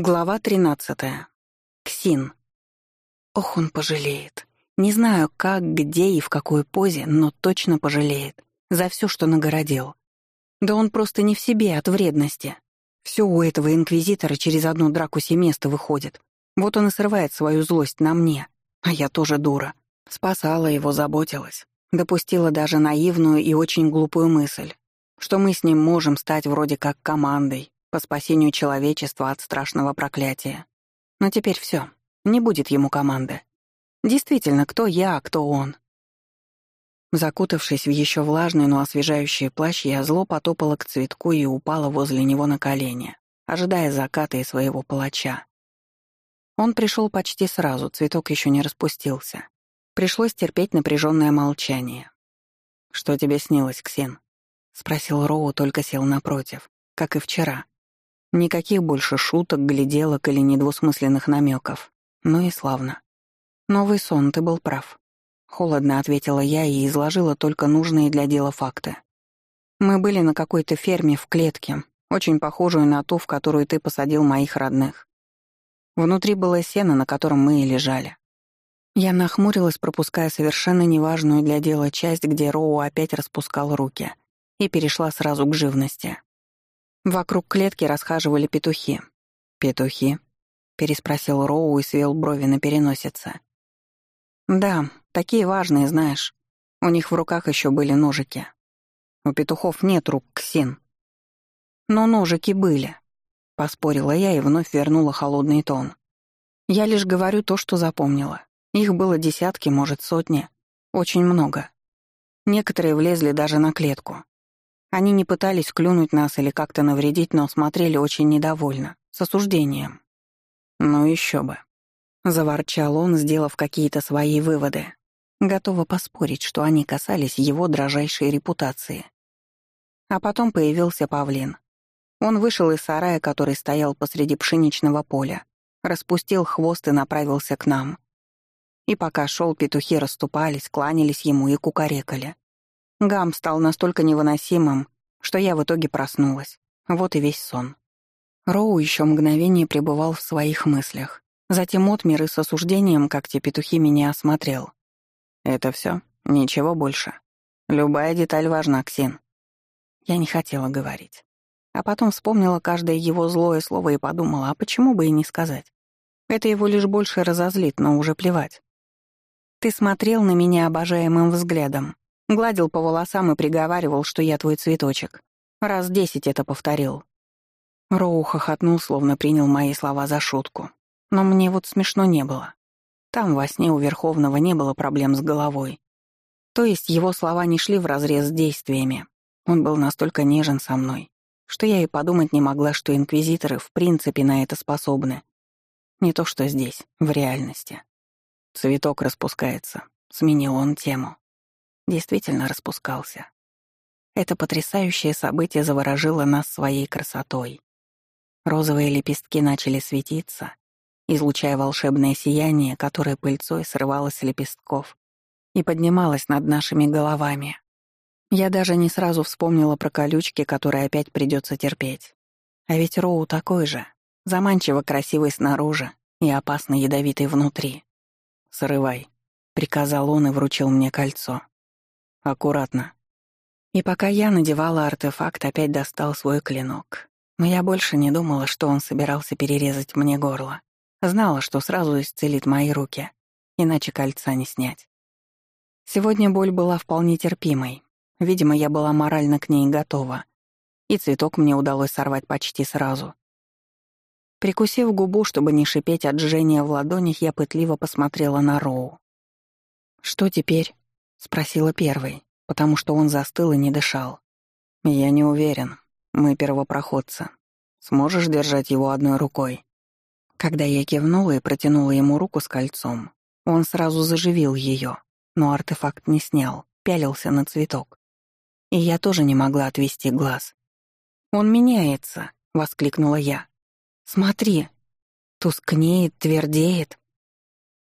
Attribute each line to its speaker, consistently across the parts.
Speaker 1: Глава тринадцатая. Ксин. Ох, он пожалеет. Не знаю, как, где и в какой позе, но точно пожалеет. За все, что нагородил. Да он просто не в себе от вредности. Все у этого инквизитора через одну драку семестра выходит. Вот он и срывает свою злость на мне. А я тоже дура. Спасала его, заботилась. Допустила даже наивную и очень глупую мысль, что мы с ним можем стать вроде как командой, по спасению человечества от страшного проклятия. Но теперь все, не будет ему команды. Действительно, кто я, а кто он? Закутавшись в еще влажный, но освежающий плащ, я зло потопала к цветку и упала возле него на колени, ожидая заката и своего палача. Он пришел почти сразу, цветок еще не распустился. Пришлось терпеть напряженное молчание. «Что тебе снилось, Ксен?» — спросил Роу, только сел напротив, как и вчера, Никаких больше шуток, гляделок или недвусмысленных намеков. Ну и славно. Новый сон, ты был прав. Холодно ответила я и изложила только нужные для дела факты. Мы были на какой-то ферме в клетке, очень похожую на ту, в которую ты посадил моих родных. Внутри было сено, на котором мы и лежали. Я нахмурилась, пропуская совершенно неважную для дела часть, где Роу опять распускал руки, и перешла сразу к живности. Вокруг клетки расхаживали петухи. «Петухи?» — переспросил Роу и свел брови на переносице. «Да, такие важные, знаешь. У них в руках еще были ножики. У петухов нет рук, Ксин. Но ножики были», — поспорила я и вновь вернула холодный тон. «Я лишь говорю то, что запомнила. Их было десятки, может, сотни. Очень много. Некоторые влезли даже на клетку. Они не пытались клюнуть нас или как-то навредить, но смотрели очень недовольно, с осуждением. «Ну еще бы», — заворчал он, сделав какие-то свои выводы. Готова поспорить, что они касались его дрожайшей репутации. А потом появился павлин. Он вышел из сарая, который стоял посреди пшеничного поля, распустил хвост и направился к нам. И пока шел, петухи расступались, кланялись ему и кукарекали. Гам стал настолько невыносимым, что я в итоге проснулась. Вот и весь сон. Роу еще мгновение пребывал в своих мыслях. Затем отмер и с осуждением, как те петухи, меня осмотрел. «Это все? Ничего больше? Любая деталь важна, Ксин». Я не хотела говорить. А потом вспомнила каждое его злое слово и подумала, а почему бы и не сказать? Это его лишь больше разозлит, но уже плевать. «Ты смотрел на меня обожаемым взглядом», Гладил по волосам и приговаривал, что я твой цветочек. Раз десять это повторил. Роу хохотнул, словно принял мои слова за шутку. Но мне вот смешно не было. Там во сне у Верховного не было проблем с головой. То есть его слова не шли вразрез с действиями. Он был настолько нежен со мной, что я и подумать не могла, что инквизиторы в принципе на это способны. Не то что здесь, в реальности. Цветок распускается. Сменил он тему действительно распускался. Это потрясающее событие заворожило нас своей красотой. Розовые лепестки начали светиться, излучая волшебное сияние, которое пыльцой срывалось с лепестков и поднималось над нашими головами. Я даже не сразу вспомнила про колючки, которые опять придется терпеть. А ведь Роу такой же, заманчиво красивый снаружи и опасно ядовитый внутри. «Срывай», — приказал он и вручил мне кольцо. Аккуратно. И пока я надевала артефакт, опять достал свой клинок. Но я больше не думала, что он собирался перерезать мне горло. Знала, что сразу исцелит мои руки, иначе кольца не снять. Сегодня боль была вполне терпимой. Видимо, я была морально к ней готова. И цветок мне удалось сорвать почти сразу. Прикусив губу, чтобы не шипеть от жжения в ладонях, я пытливо посмотрела на Роу. «Что теперь?» — спросила первой, потому что он застыл и не дышал. «Я не уверен. Мы первопроходцы. Сможешь держать его одной рукой?» Когда я кивнула и протянула ему руку с кольцом, он сразу заживил ее, но артефакт не снял, пялился на цветок. И я тоже не могла отвести глаз. «Он меняется!» — воскликнула я. «Смотри! Тускнеет, твердеет!»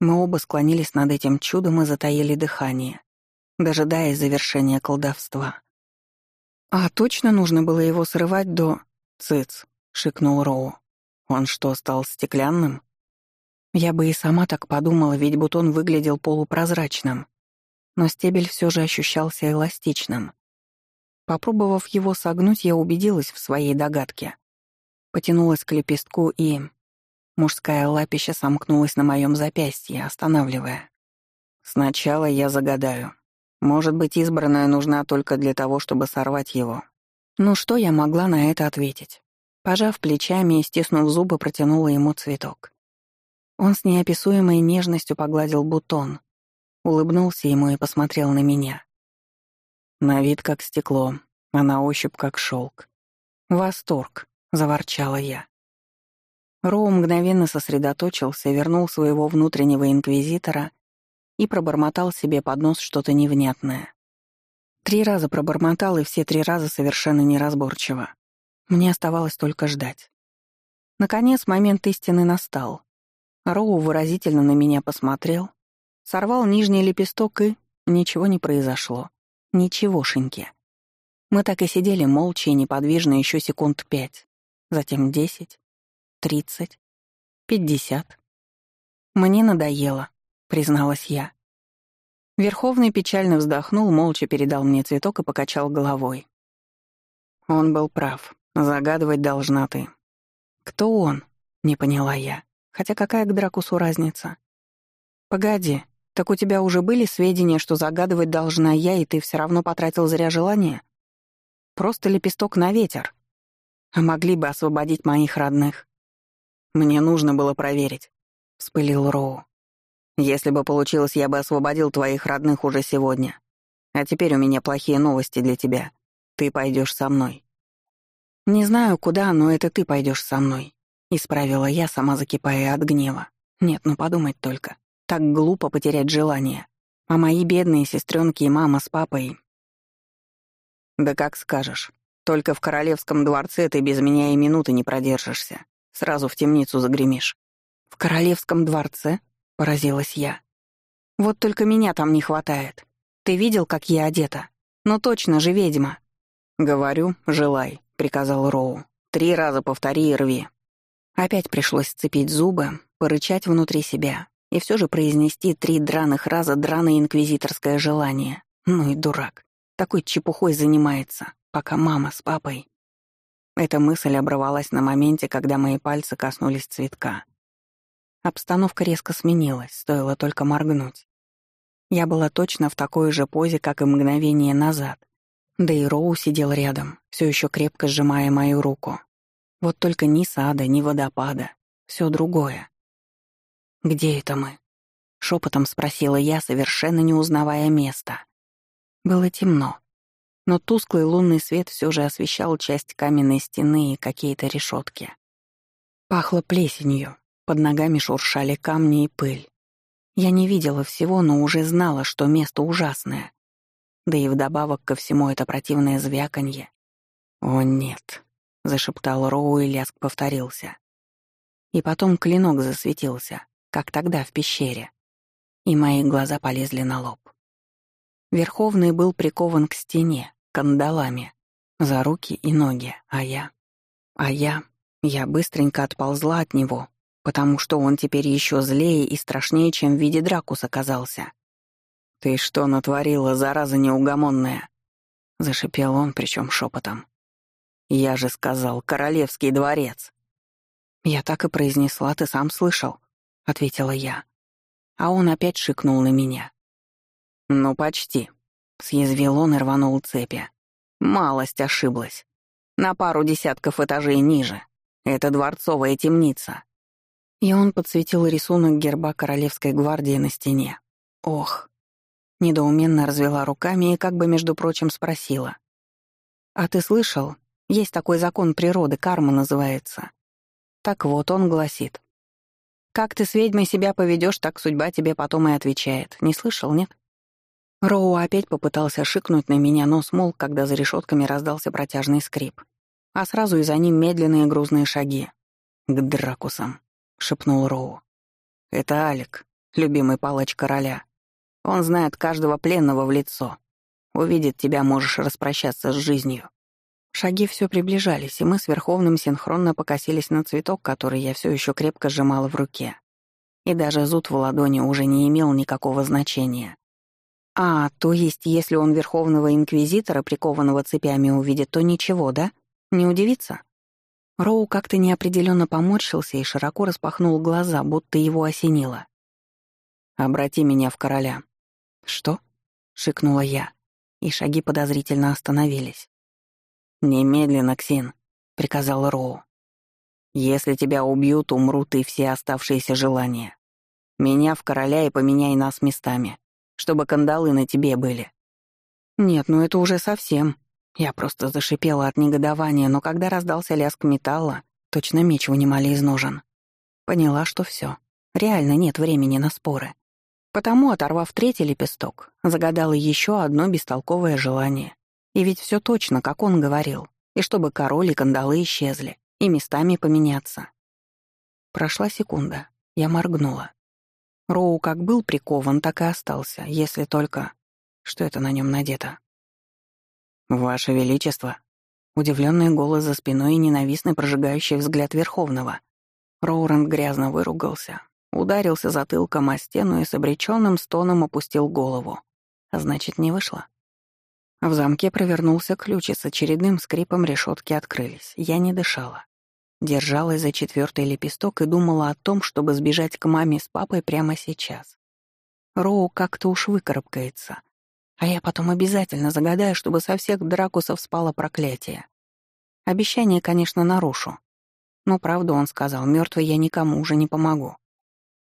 Speaker 1: Мы оба склонились над этим чудом и затаили дыхание дожидаясь завершения колдовства. «А точно нужно было его срывать до...» «Цыц», — шикнул Роу. Он что, стал стеклянным? Я бы и сама так подумала, ведь бутон выглядел полупрозрачным. Но стебель все же ощущался эластичным. Попробовав его согнуть, я убедилась в своей догадке. Потянулась к лепестку и... Мужская лапища сомкнулась на моем запястье, останавливая. «Сначала я загадаю. Может быть, избранная нужна только для того, чтобы сорвать его». Ну что я могла на это ответить? Пожав плечами и стиснув зубы, протянула ему цветок. Он с неописуемой нежностью погладил бутон, улыбнулся ему и посмотрел на меня. На вид как стекло, а на ощупь как шелк. «Восторг», — заворчала я. Роу мгновенно сосредоточился, вернул своего внутреннего инквизитора и пробормотал себе под нос что-то невнятное. Три раза пробормотал, и все три раза совершенно неразборчиво. Мне оставалось только ждать. Наконец, момент истины настал. Роу выразительно на меня посмотрел, сорвал нижний лепесток и... Ничего не произошло. Ничегошеньки. Мы так и сидели молча и неподвижно еще секунд пять. Затем десять, тридцать, пятьдесят. Мне надоело, призналась я. Верховный печально вздохнул, молча передал мне цветок и покачал головой. Он был прав. Загадывать должна ты. Кто он? Не поняла я. Хотя какая к Дракусу разница? Погоди, так у тебя уже были сведения, что загадывать должна я, и ты все равно потратил зря желание? Просто лепесток на ветер. А могли бы освободить моих родных. Мне нужно было проверить, — вспылил Роу. Если бы получилось, я бы освободил твоих родных уже сегодня. А теперь у меня плохие новости для тебя. Ты пойдешь со мной. Не знаю, куда, но это ты пойдешь со мной. Исправила я, сама закипая от гнева. Нет, ну подумать только. Так глупо потерять желание. А мои бедные сестренки и мама с папой... Да как скажешь. Только в королевском дворце ты без меня и минуты не продержишься. Сразу в темницу загремишь. В королевском дворце? Поразилась я. Вот только меня там не хватает. Ты видел, как я одета? Ну точно же ведьма. Говорю, желай, приказал Роу. Три раза повтори и рви. Опять пришлось сцепить зубы, порычать внутри себя и все же произнести три драных раза драное инквизиторское желание. Ну и дурак. Такой чепухой занимается, пока мама с папой. Эта мысль оборвалась на моменте, когда мои пальцы коснулись цветка. Обстановка резко сменилась, стоило только моргнуть. Я была точно в такой же позе, как и мгновение назад. Да и Роу сидел рядом, все еще крепко сжимая мою руку. Вот только ни сада, ни водопада. Все другое. «Где это мы?» — шепотом спросила я, совершенно не узнавая места. Было темно, но тусклый лунный свет все же освещал часть каменной стены и какие-то решетки. Пахло плесенью, под ногами шуршали камни и пыль. Я не видела всего, но уже знала, что место ужасное. Да и вдобавок ко всему это противное звяканье. «О, нет», — зашептал Роу, и ляск повторился. И потом клинок засветился, как тогда в пещере. И мои глаза полезли на лоб. Верховный был прикован к стене, кандалами, за руки и ноги, а я... А я... Я быстренько отползла от него, потому что он теперь еще злее и страшнее, чем в виде Дракус оказался. «Ты что натворила, зараза неугомонная?» — зашипел он, причем шепотом. «Я же сказал, королевский дворец!» «Я так и произнесла, ты сам слышал», — ответила я. А он опять шикнул на меня. «Ну, почти», — съязвил он и рванул цепи. «Малость ошиблась. На пару десятков этажей ниже. Это дворцовая темница». И он подсветил рисунок герба Королевской гвардии на стене. «Ох!» Недоуменно развела руками и как бы, между прочим, спросила. «А ты слышал, есть такой закон природы, карма называется. Так вот, он гласит. Как ты с ведьмой себя поведешь, так судьба тебе потом и отвечает. Не слышал, нет? Роу опять попытался шикнуть на меня, но смолк, когда за решетками раздался протяжный скрип. А сразу и за ним медленные грузные шаги. «К Дракусам», — шепнул Роу. «Это Алик, любимый палач короля. Он знает каждого пленного в лицо. Увидит тебя, можешь распрощаться с жизнью. Шаги все приближались, и мы с Верховным синхронно покосились на цветок, который я все еще крепко сжимала в руке. И даже зуд в ладони уже не имел никакого значения. А, то есть, если он Верховного Инквизитора, прикованного цепями, увидит, то ничего, да? Не удивится? Роу как-то неопределенно поморщился и широко распахнул глаза, будто его осенило. «Обрати меня в короля». «Что?» — шикнула я, и шаги подозрительно остановились. «Немедленно, Ксин», — приказал Роу. «Если тебя убьют, умрут и все оставшиеся желания. Меня в короля и поменяй нас местами, чтобы кандалы на тебе были». «Нет, ну это уже совсем». Я просто зашипела от негодования, но когда раздался лязг металла, точно меч вынимали из ножен. Поняла, что все. Реально нет времени на споры. Потому, оторвав третий лепесток, загадала еще одно бестолковое желание. И ведь все точно, как он говорил. И чтобы король и кандалы исчезли, и местами поменяться. Прошла секунда. Я моргнула. Роу как был прикован, так и остался, если только... Что это на нем надето? «Ваше Величество!» Удивленный голос за спиной и ненавистный прожигающий взгляд Верховного. Роуранд грязно выругался, ударился затылком о стену и с обреченным стоном опустил голову. А значит, не вышло. В замке провернулся ключ, и с очередным скрипом решетки открылись. Я не дышала. Держалась за четвертый лепесток и думала о том, чтобы сбежать к маме с папой прямо сейчас. Роу как-то уж выкарабкается. А я потом обязательно загадаю, чтобы со всех дракусов спало проклятие. Обещание, конечно, нарушу. Но правду он сказал, мертвый я никому уже не помогу.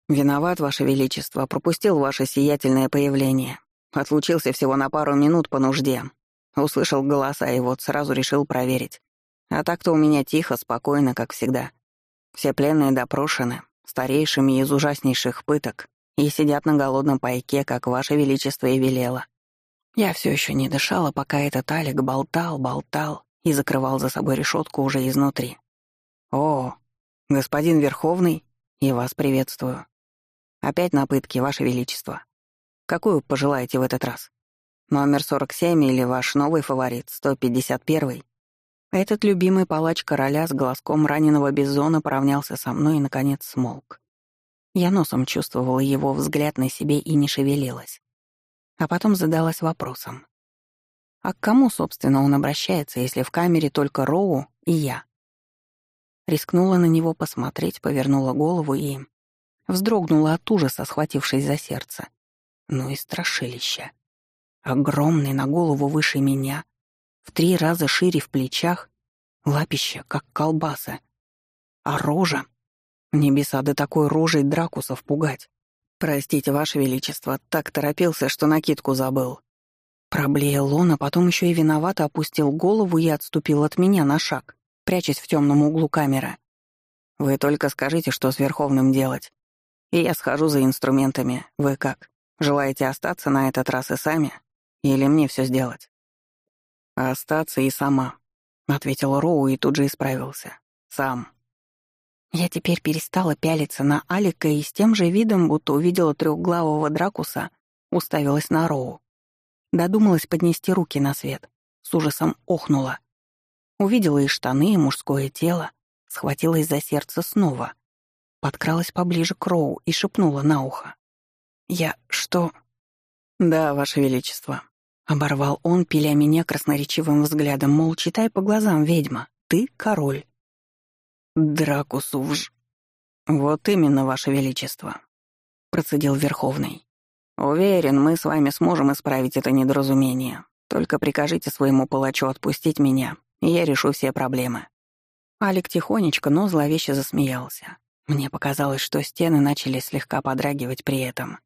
Speaker 1: «Виноват, Ваше Величество, пропустил ваше сиятельное появление. Отлучился всего на пару минут по нужде. Услышал голоса и вот сразу решил проверить. А так-то у меня тихо, спокойно, как всегда. Все пленные допрошены, старейшими из ужаснейших пыток, и сидят на голодном пайке, как Ваше Величество и велело. Я все еще не дышала, пока этот Алик болтал, болтал и закрывал за собой решетку уже изнутри. «О, господин Верховный, и вас приветствую. Опять на пытке, Ваше Величество. Какую пожелаете в этот раз? Номер 47 или ваш новый фаворит, 151-й? Этот любимый палач короля с глазком раненого бизона поравнялся со мной и, наконец, смолк. Я носом чувствовала его взгляд на себе и не шевелилась. А потом задалась вопросом. А к кому, собственно, он обращается, если в камере только Роу и я? Рискнула на него посмотреть, повернула голову и... Вздрогнула от ужаса, схватившись за сердце. Ну и страшилище. Огромный на голову выше меня, в три раза шире в плечах, лапище, как колбаса. А рожа? Небеса до такой рожей дракусов пугать. Простите, Ваше Величество, так торопился, что накидку забыл. Проблеял он, а потом еще и виновато опустил голову и отступил от меня на шаг, прячась в темном углу камеры. Вы только скажите, что с Верховным делать. И я схожу за инструментами. Вы как? Желаете остаться на этот раз и сами? Или мне все сделать?» «Остаться и сама», — ответил Роу и тут же исправился. «Сам». Я теперь перестала пялиться на Алика и с тем же видом, будто увидела трехглавого Дракуса, уставилась на Роу. Додумалась поднести руки на свет. С ужасом охнула. Увидела и штаны, и мужское тело. Схватилась за сердце снова. Подкралась поближе к Роу и шепнула на ухо. «Я что?» «Да, Ваше Величество», — оборвал он, пиля меня красноречивым взглядом, мол, читай по глазам, ведьма, ты король. «Дракусу вж...» «Вот именно, Ваше Величество», — процедил Верховный. «Уверен, мы с вами сможем исправить это недоразумение. Только прикажите своему палачу отпустить меня, и я решу все проблемы». Алик тихонечко, но зловеще засмеялся. Мне показалось, что стены начали слегка подрагивать при этом.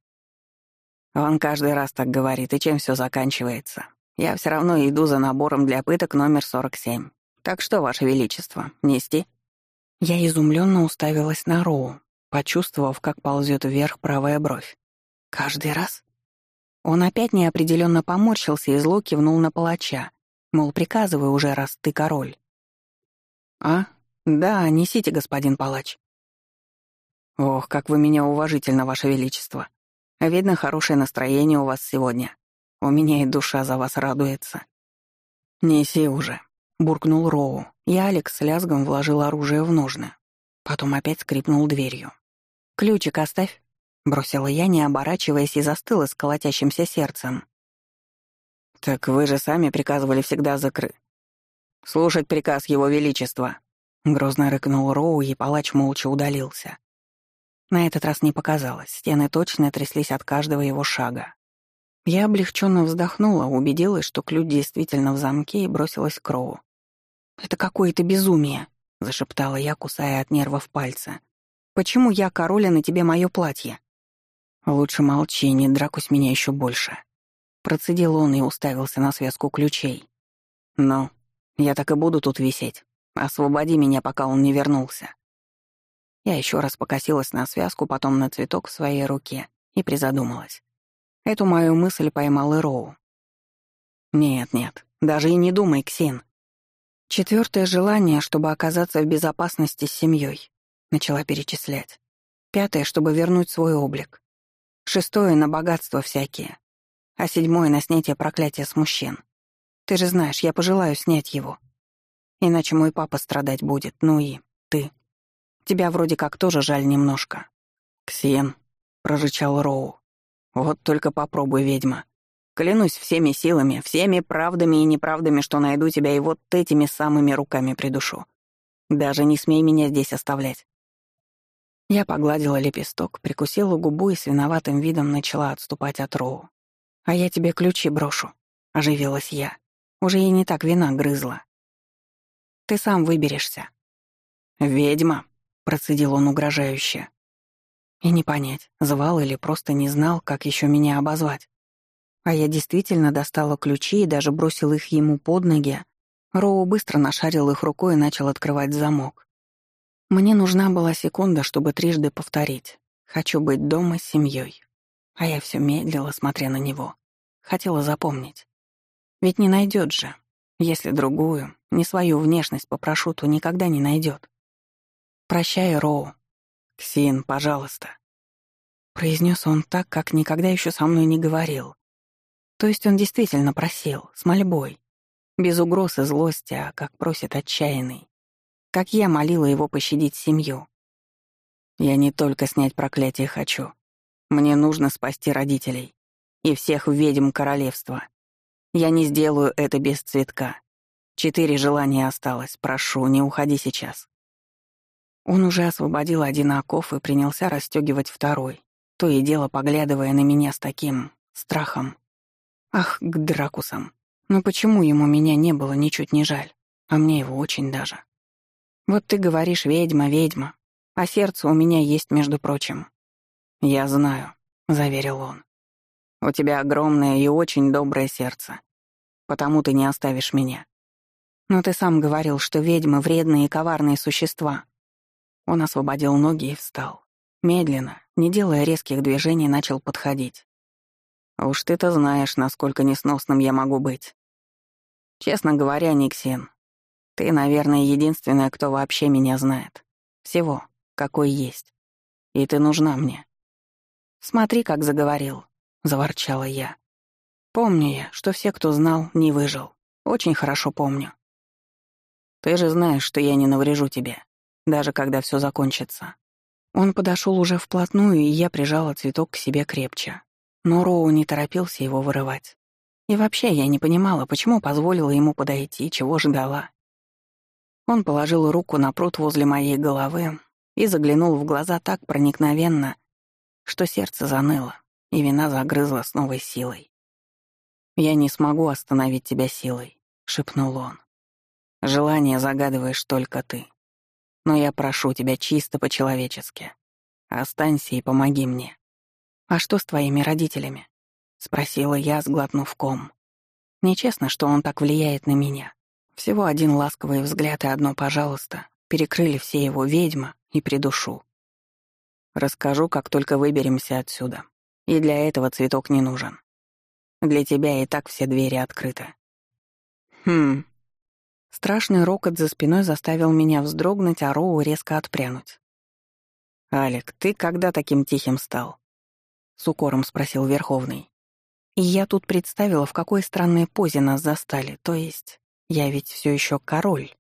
Speaker 1: Он каждый раз так говорит, и чем все заканчивается. Я все равно иду за набором для пыток номер 47. Так что, Ваше Величество, нести?» Я изумленно уставилась на Роу, почувствовав, как ползет вверх правая бровь. «Каждый раз?» Он опять неопределенно поморщился и зло кивнул на палача, мол, приказывай уже, раз ты король. «А? Да, несите, господин палач». «Ох, как вы меня уважительно, Ваше Величество. Видно, хорошее настроение у вас сегодня. У меня и душа за вас радуется. Неси уже. — буркнул Роу, и Алекс с лязгом вложил оружие в ножны. Потом опять скрипнул дверью. «Ключик оставь», — бросила я, не оборачиваясь, и застыла с колотящимся сердцем. «Так вы же сами приказывали всегда закры...» «Слушать приказ Его Величества», — грозно рыкнул Роу, и палач молча удалился. На этот раз не показалось, стены точно тряслись от каждого его шага. Я облегченно вздохнула, убедилась, что ключ действительно в замке, и бросилась к Роу. «Это какое-то безумие», — зашептала я, кусая от нервов пальцы. «Почему я, король, а на тебе мое платье?» «Лучше молчи, не дракусь меня еще больше». Процедил он и уставился на связку ключей. «Ну, я так и буду тут висеть. Освободи меня, пока он не вернулся». Я еще раз покосилась на связку, потом на цветок в своей руке и призадумалась. Эту мою мысль поймал и Роу. «Нет, нет, даже и не думай, Ксин. Четвертое желание, чтобы оказаться в безопасности с семьей, начала перечислять. Пятое, чтобы вернуть свой облик. Шестое — на богатство всякие. А седьмое — на снятие проклятия с мужчин. Ты же знаешь, я пожелаю снять его. Иначе мой папа страдать будет, ну и ты. Тебя вроде как тоже жаль немножко. «Ксен», — прорычал Роу. «Вот только попробуй, ведьма. Клянусь всеми силами, всеми правдами и неправдами, что найду тебя и вот этими самыми руками придушу. Даже не смей меня здесь оставлять». Я погладила лепесток, прикусила губу и с виноватым видом начала отступать от Роу. «А я тебе ключи брошу», — оживилась я. Уже и не так вина грызла. «Ты сам выберешься». «Ведьма», Процедил он угрожающе. И не понять, звал или просто не знал, как еще меня обозвать. А я действительно достала ключи и даже бросил их ему под ноги. Роу быстро нашарил их рукой и начал открывать замок. Мне нужна была секунда, чтобы трижды повторить. «Хочу быть дома с семьей». А я все медлила, смотря на него. Хотела запомнить. Ведь не найдет же. Если другую, не свою внешность попрошу, то никогда не найдет. «Прощай, Роу». «Ксин, пожалуйста», — произнес он так, как никогда еще со мной не говорил. То есть он действительно просил, с мольбой, без угроз и злости, а как просит отчаянный. Как я молила его пощадить семью. Я не только снять проклятие хочу. Мне нужно спасти родителей и всех ведьм королевства. Я не сделаю это без цветка. Четыре желания осталось. Прошу, не уходи сейчас. Он уже освободил один оков и принялся расстегивать второй, то и дело поглядывая на меня с таким страхом. Ах, к дракусам. Но почему ему меня не было ничуть не жаль, а мне его очень даже? Вот ты говоришь «ведьма, ведьма», а сердце у меня есть, между прочим. «Я знаю», — заверил он. «У тебя огромное и очень доброе сердце, потому ты не оставишь меня. Но ты сам говорил, что ведьмы — вредные и коварные существа, он освободил ноги и встал. Медленно, не делая резких движений, начал подходить. «Уж ты-то знаешь, насколько несносным я могу быть. Честно говоря, Никсин, ты, наверное, единственная, кто вообще меня знает. Всего, какой есть. И ты нужна мне». «Смотри, как заговорил», — заворчала я. «Помню я, что все, кто знал, не выжил. Очень хорошо помню. Ты же знаешь, что я не наврежу тебе даже когда все закончится. Он подошел уже вплотную, и я прижала цветок к себе крепче. Но Роу не торопился его вырывать. И вообще я не понимала, почему позволила ему подойти, чего ждала. Он положил руку на пруд возле моей головы и заглянул в глаза так проникновенно, что сердце заныло, и вина загрызла с новой силой. «Я не смогу остановить тебя силой», — шепнул он. «Желание загадываешь только ты. Но я прошу тебя чисто по-человечески. Останься и помоги мне. А что с твоими родителями? Спросила я, сглотнув ком. Нечестно, что он так влияет на меня. Всего один ласковый взгляд и одно «пожалуйста» перекрыли все его ведьма и придушу. Расскажу, как только выберемся отсюда. И для этого цветок не нужен. Для тебя и так все двери открыты. Хм, Страшный рокот за спиной заставил меня вздрогнуть, а Роу резко отпрянуть. «Алик, ты когда таким тихим стал?» — с укором спросил Верховный. И я тут представила, в какой странной позе нас застали, то есть Я ведь все еще король.